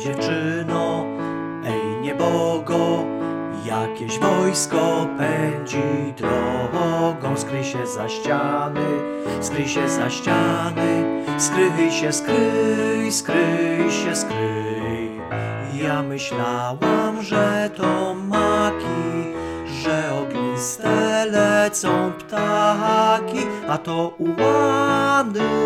dziewczyno, ej niebogo, jakieś wojsko pędzi drogą. Skryj się za ściany, skryj się za ściany, skryj się, skryj, skryj się, skryj. Ja myślałam, że to maki, że ogniste lecą ptaki, a to ułany,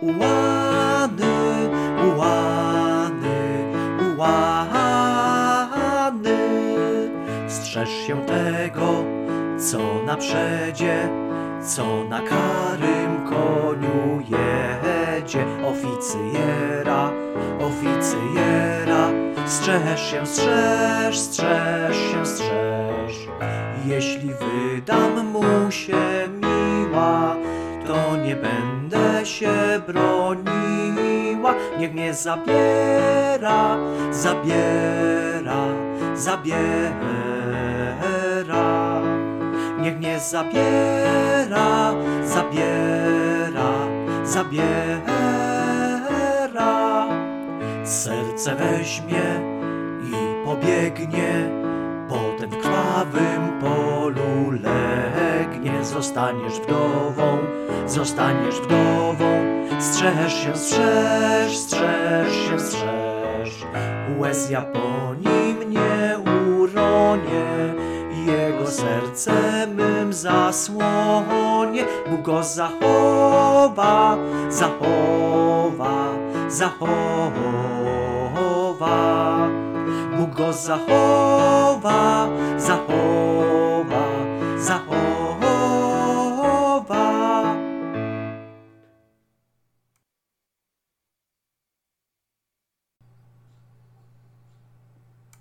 ułany, ułany, ułany. Strzeż się tego, co na przedzie, co na karym koniu jedzie. Oficjera, oficjera, strzeż się, strzeż, strzeż się, strzeż. Jeśli wydam mu się miła, to nie będę się broniła. Niech mnie zabiera, zabiera, zabiera. Niech mnie zabiera, zabiera, zabiera. Serce weźmie i pobiegnie, potem w krwawym polu legnie. Zostaniesz wdową, zostaniesz wdową. Strzeż się, strzeż, strzeż się, strzeż. Łez ja po nim nie uronię, jego serce mym zasłonie. Bóg go zachowa, zachowa, zachowa. Bóg go zachowa,